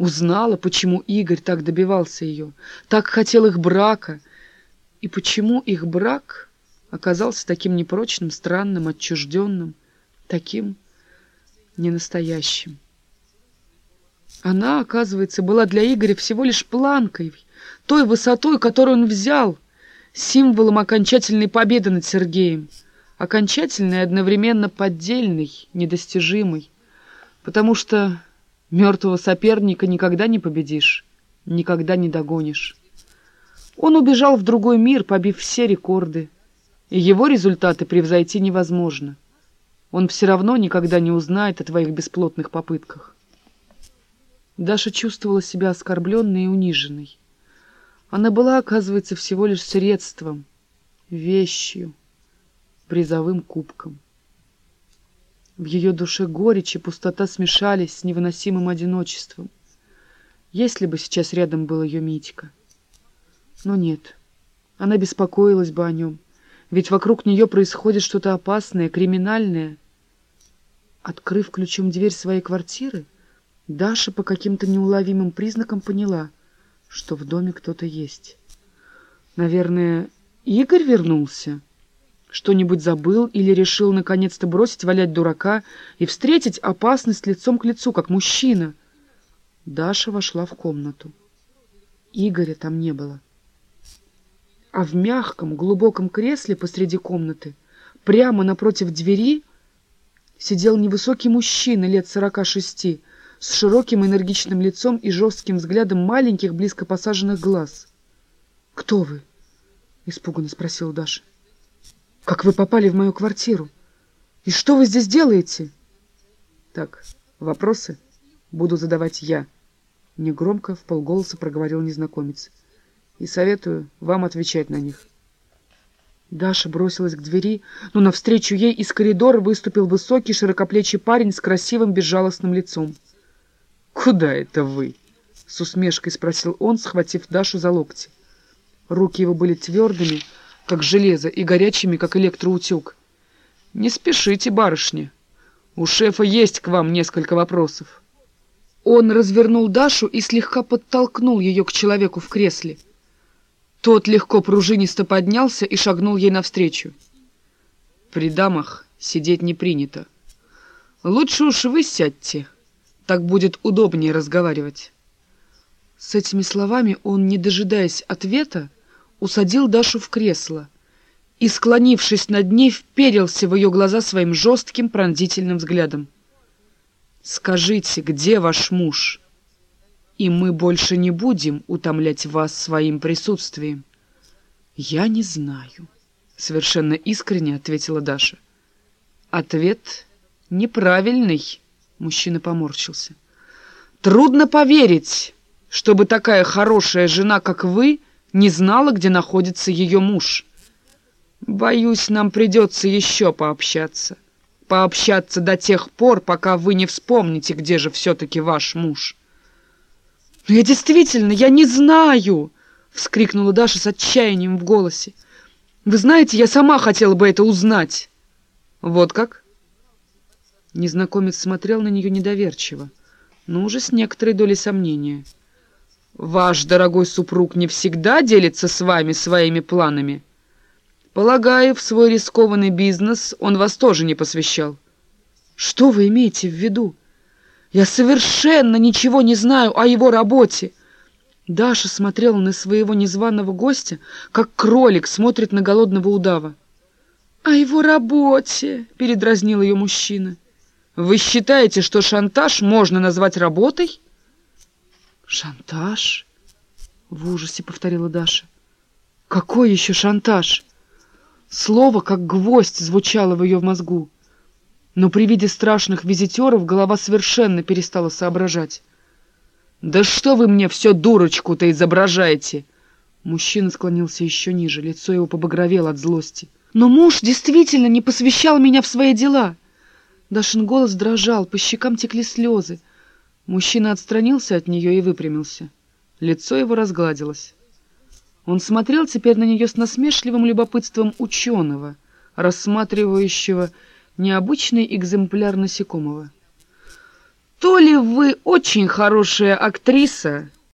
Узнала, почему Игорь так добивался ее, так хотел их брака, и почему их брак оказался таким непрочным, странным, отчужденным, таким ненастоящим. Она, оказывается, была для Игоря всего лишь планкой, той высотой, которую он взял, символом окончательной победы над Сергеем, окончательной и одновременно поддельной, недостижимой, потому что мертвого соперника никогда не победишь, никогда не догонишь. Он убежал в другой мир, побив все рекорды, и его результаты превзойти невозможно. Он все равно никогда не узнает о твоих бесплотных попытках. Даша чувствовала себя оскорбленной и униженной. Она была, оказывается, всего лишь средством, вещью, призовым кубком. В ее душе горечь и пустота смешались с невыносимым одиночеством. Если бы сейчас рядом был ее Митька. Но нет, она беспокоилась бы о нем, ведь вокруг нее происходит что-то опасное, криминальное. Открыв ключом дверь своей квартиры, Даша по каким-то неуловимым признакам поняла, что в доме кто-то есть. Наверное, Игорь вернулся? Что-нибудь забыл или решил наконец-то бросить валять дурака и встретить опасность лицом к лицу, как мужчина? Даша вошла в комнату. Игоря там не было. А в мягком, глубоком кресле посреди комнаты, прямо напротив двери, сидел невысокий мужчина лет сорока шести, с широким энергичным лицом и жестким взглядом маленьких, близко посаженных глаз. «Кто вы?» — испуганно спросила Даша. «Как вы попали в мою квартиру? И что вы здесь делаете?» «Так, вопросы буду задавать я», — негромко, в полголоса проговорил незнакомец. «И советую вам отвечать на них». Даша бросилась к двери, но навстречу ей из коридора выступил высокий широкоплечий парень с красивым безжалостным лицом. «Куда это вы?» — с усмешкой спросил он, схватив Дашу за локти. Руки его были твердыми, как железо, и горячими, как электроутюг. «Не спешите, барышня. У шефа есть к вам несколько вопросов». Он развернул Дашу и слегка подтолкнул ее к человеку в кресле. Тот легко пружинисто поднялся и шагнул ей навстречу. «При дамах сидеть не принято. Лучше уж вы сядьте». Так будет удобнее разговаривать. С этими словами он, не дожидаясь ответа, усадил Дашу в кресло и, склонившись над ней, вперился в ее глаза своим жестким пронзительным взглядом. «Скажите, где ваш муж? И мы больше не будем утомлять вас своим присутствием». «Я не знаю», — совершенно искренне ответила Даша. «Ответ неправильный». Мужчина поморщился. «Трудно поверить, чтобы такая хорошая жена, как вы, не знала, где находится ее муж. Боюсь, нам придется еще пообщаться. Пообщаться до тех пор, пока вы не вспомните, где же все-таки ваш муж». «Но я действительно, я не знаю!» — вскрикнула Даша с отчаянием в голосе. «Вы знаете, я сама хотела бы это узнать». «Вот как?» Незнакомец смотрел на нее недоверчиво, но уже с некоторой долей сомнения. «Ваш дорогой супруг не всегда делится с вами своими планами? Полагаю, в свой рискованный бизнес он вас тоже не посвящал». «Что вы имеете в виду? Я совершенно ничего не знаю о его работе!» Даша смотрела на своего незваного гостя, как кролик смотрит на голодного удава. «О его работе!» — передразнил ее мужчина. Вы считаете, что шантаж можно назвать работой? Шантаж? В ужасе повторила Даша. Какой еще шантаж? Слово, как гвоздь, звучало в ее мозгу. Но при виде страшных визитеров голова совершенно перестала соображать. «Да что вы мне все дурочку-то изображаете?» Мужчина склонился еще ниже, лицо его побагровело от злости. «Но муж действительно не посвящал меня в свои дела!» Дашин голос дрожал, по щекам текли слезы. Мужчина отстранился от нее и выпрямился. Лицо его разгладилось. Он смотрел теперь на нее с насмешливым любопытством ученого, рассматривающего необычный экземпляр насекомого. То ли вы очень хорошая актриса,